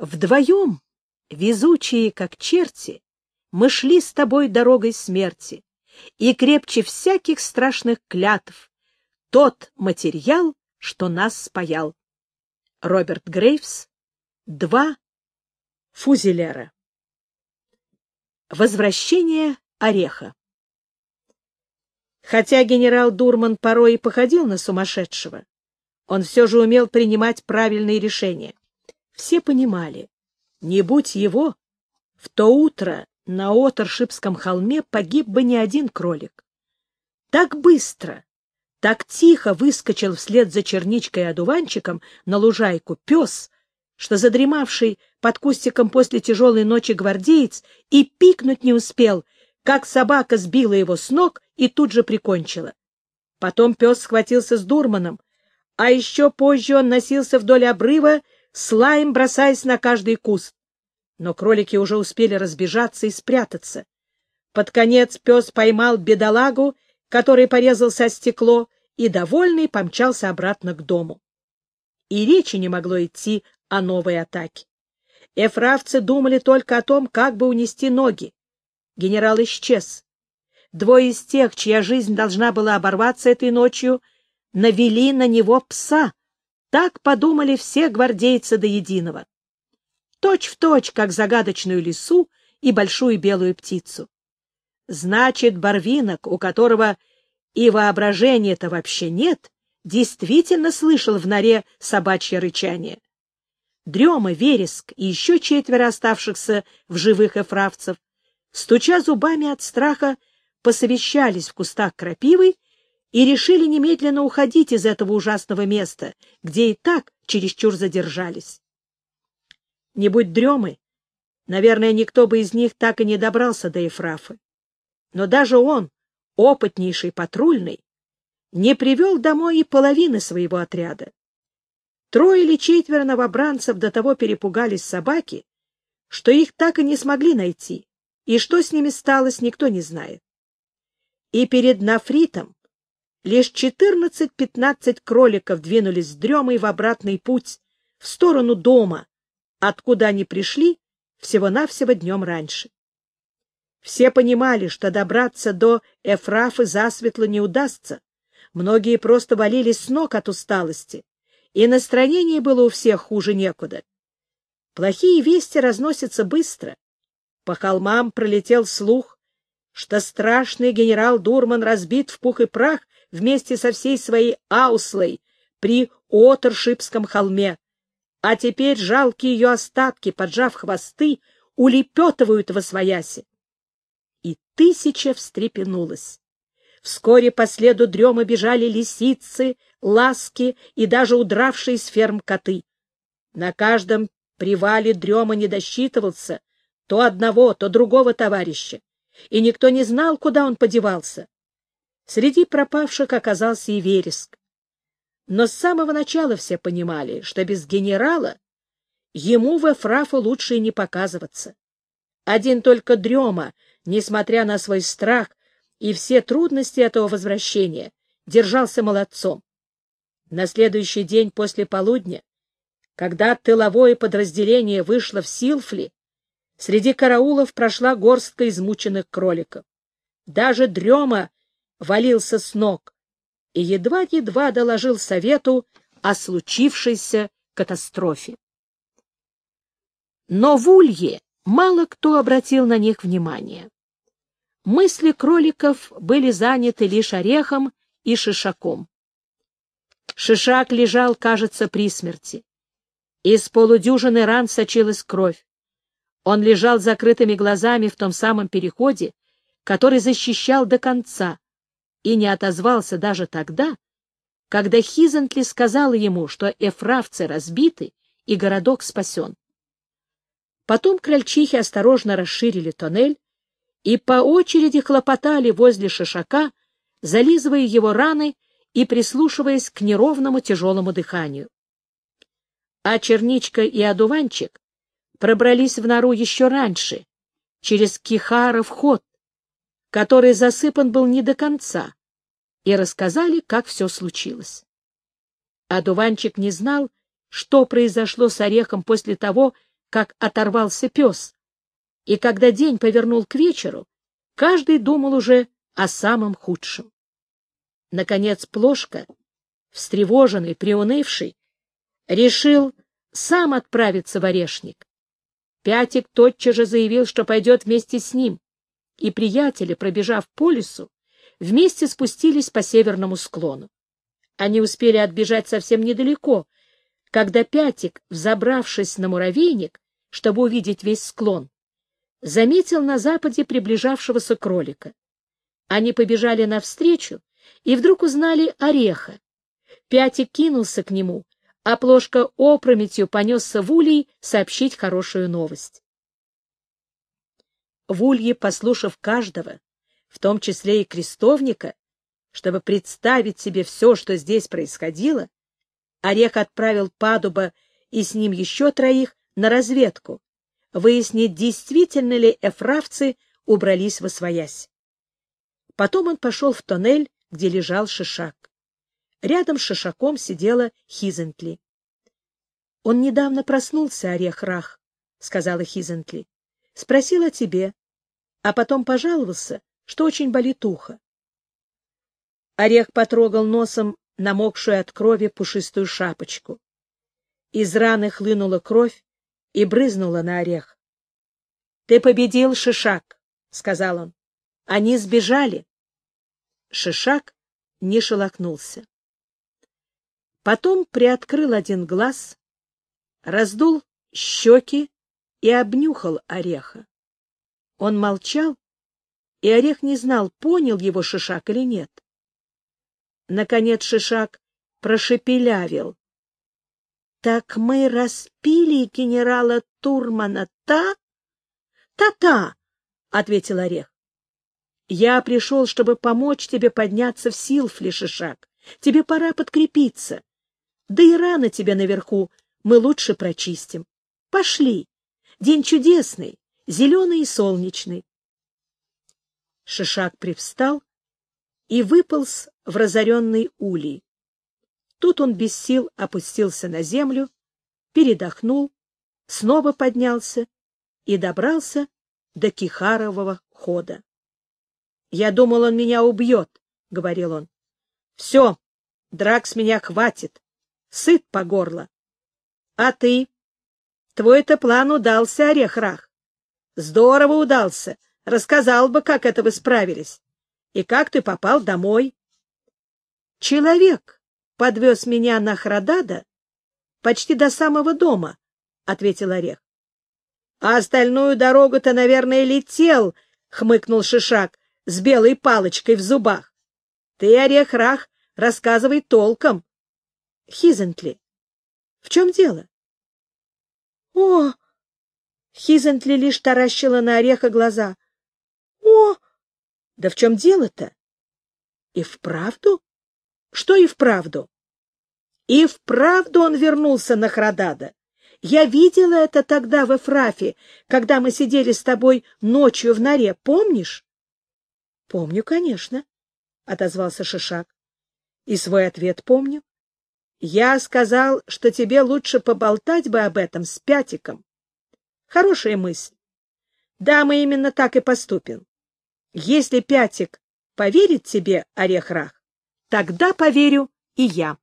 Вдвоем, везучие как черти, мы шли с тобой дорогой смерти, и крепче всяких страшных клятв тот материал, что нас спаял. Роберт Грейвс, два фузелера. Возвращение Ореха Хотя генерал Дурман порой и походил на сумасшедшего, он все же умел принимать правильные решения. Все понимали, не будь его, в то утро на Оторшипском холме погиб бы не один кролик. Так быстро, так тихо выскочил вслед за черничкой и одуванчиком на лужайку пес, что задремавший под кустиком после тяжелой ночи гвардеец и пикнуть не успел, как собака сбила его с ног и тут же прикончила. Потом пес схватился с дурманом, а еще позже он носился вдоль обрыва, с лаем бросаясь на каждый куст. Но кролики уже успели разбежаться и спрятаться. Под конец пес поймал бедолагу, который порезался о стекло, и, довольный, помчался обратно к дому. И речи не могло идти о новой атаке. Эфравцы думали только о том, как бы унести ноги. Генерал исчез. Двое из тех, чья жизнь должна была оборваться этой ночью, навели на него пса. Так подумали все гвардейцы до единого. Точь в точь, как загадочную лису и большую белую птицу. Значит, Барвинок, у которого и воображения-то вообще нет, действительно слышал в норе собачье рычание. Дрема, Вереск и еще четверо оставшихся в живых эфравцев, стуча зубами от страха, посовещались в кустах крапивы и решили немедленно уходить из этого ужасного места, где и так чересчур задержались. Не будь дремы, наверное, никто бы из них так и не добрался до Ефрафы. Но даже он, опытнейший патрульный, не привел домой и половины своего отряда. Трое или четверо новобранцев до того перепугались собаки, что их так и не смогли найти, и что с ними сталось, никто не знает. И перед Нафритом лишь 14-15 кроликов двинулись с дремой в обратный путь, в сторону дома, откуда они пришли всего-навсего днем раньше. Все понимали, что добраться до Эфрафы засветло не удастся. Многие просто валились с ног от усталости, и настроение было у всех хуже некуда. Плохие вести разносятся быстро. По холмам пролетел слух, что страшный генерал Дурман разбит в пух и прах вместе со всей своей ауслой при Оторшипском холме, а теперь жалкие ее остатки, поджав хвосты, улепетывают во свояси и тысяча встрепенулась. Вскоре по следу дрема бежали лисицы, ласки и даже удравшие с ферм коты. На каждом привале дрема не досчитывался то одного, то другого товарища, и никто не знал, куда он подевался. Среди пропавших оказался и вереск. Но с самого начала все понимали, что без генерала ему в Эфрафу лучше и не показываться. Один только дрема несмотря на свой страх и все трудности этого возвращения, держался молодцом. На следующий день после полудня, когда тыловое подразделение вышло в Силфли, среди караулов прошла горстка измученных кроликов. Даже дрема валился с ног и едва-едва доложил совету о случившейся катастрофе. Но в Улье мало кто обратил на них внимание. Мысли кроликов были заняты лишь орехом и шишаком. Шишак лежал, кажется, при смерти. Из полудюжины ран сочилась кровь. Он лежал закрытыми глазами в том самом переходе, который защищал до конца, и не отозвался даже тогда, когда Хизентли сказала ему, что эфравцы разбиты и городок спасен. Потом крольчихи осторожно расширили тоннель и по очереди хлопотали возле шишака, зализывая его раны и прислушиваясь к неровному тяжелому дыханию. А черничка и одуванчик пробрались в нору еще раньше, через Кихаров ход, который засыпан был не до конца, и рассказали, как все случилось. Одуванчик не знал, что произошло с орехом после того, как оторвался пес, и когда день повернул к вечеру, каждый думал уже о самом худшем. Наконец Плошка, встревоженный, приунывший, решил сам отправиться в Орешник. Пятик тотчас же заявил, что пойдет вместе с ним, и приятели, пробежав по лесу, вместе спустились по северному склону. Они успели отбежать совсем недалеко, когда Пятик, взобравшись на муравейник, чтобы увидеть весь склон, заметил на западе приближавшегося кролика. Они побежали навстречу и вдруг узнали ореха. Пятик кинулся к нему, а Плошка опрометью понесся в улей сообщить хорошую новость. В улье, послушав каждого, в том числе и крестовника, чтобы представить себе все, что здесь происходило, Орех отправил Падуба и с ним еще троих на разведку, выяснить, действительно ли эфравцы убрались во своясь. Потом он пошел в тоннель, где лежал Шишак. Рядом с Шишаком сидела Хизентли. — Он недавно проснулся, Орех Рах, — сказала Хизентли. — Спросил о тебе, а потом пожаловался, что очень болит ухо. Орех потрогал носом намокшую от крови пушистую шапочку. Из раны хлынула кровь и брызнула на орех. — Ты победил, Шишак, — сказал он. — Они сбежали. Шишак не шелохнулся. Потом приоткрыл один глаз, раздул щеки и обнюхал ореха. Он молчал, и орех не знал, понял его Шишак или нет. Наконец Шишак прошепелявил. — Так мы распили генерала Турмана, та? Та-та, — ответил Орех. — Я пришел, чтобы помочь тебе подняться в Силфли, Шишак. Тебе пора подкрепиться. Да и рано тебе наверху мы лучше прочистим. Пошли. День чудесный, зеленый и солнечный. Шишак привстал и выполз в разоренный улей. Тут он без сил опустился на землю, передохнул, снова поднялся и добрался до Кихарового хода. — Я думал, он меня убьет, — говорил он. — Все, драк с меня хватит, сыт по горло. — А ты? Твой-то план удался, Орех-Рах. Здорово удался. Рассказал бы, как это вы справились. И как ты попал домой. Человек подвез меня на Храдада почти до самого дома, — ответил Орех. — А остальную дорогу-то, наверное, летел, — хмыкнул Шишак с белой палочкой в зубах. — Ты, Орех-Рах, рассказывай толком. — Хизентли, в чем дело? — О! Хизентли лишь таращила на Ореха глаза. — О! Да в чем дело-то? — И вправду? Что и вправду? И вправду он вернулся на Храдада. Я видела это тогда в Эфрафе, когда мы сидели с тобой ночью в норе, помнишь? — Помню, конечно, — отозвался Шишак. — И свой ответ помню. Я сказал, что тебе лучше поболтать бы об этом с Пятиком. Хорошая мысль. Да, мы именно так и поступим. Если Пятик поверит тебе, Орех Рах, тогда поверю и я.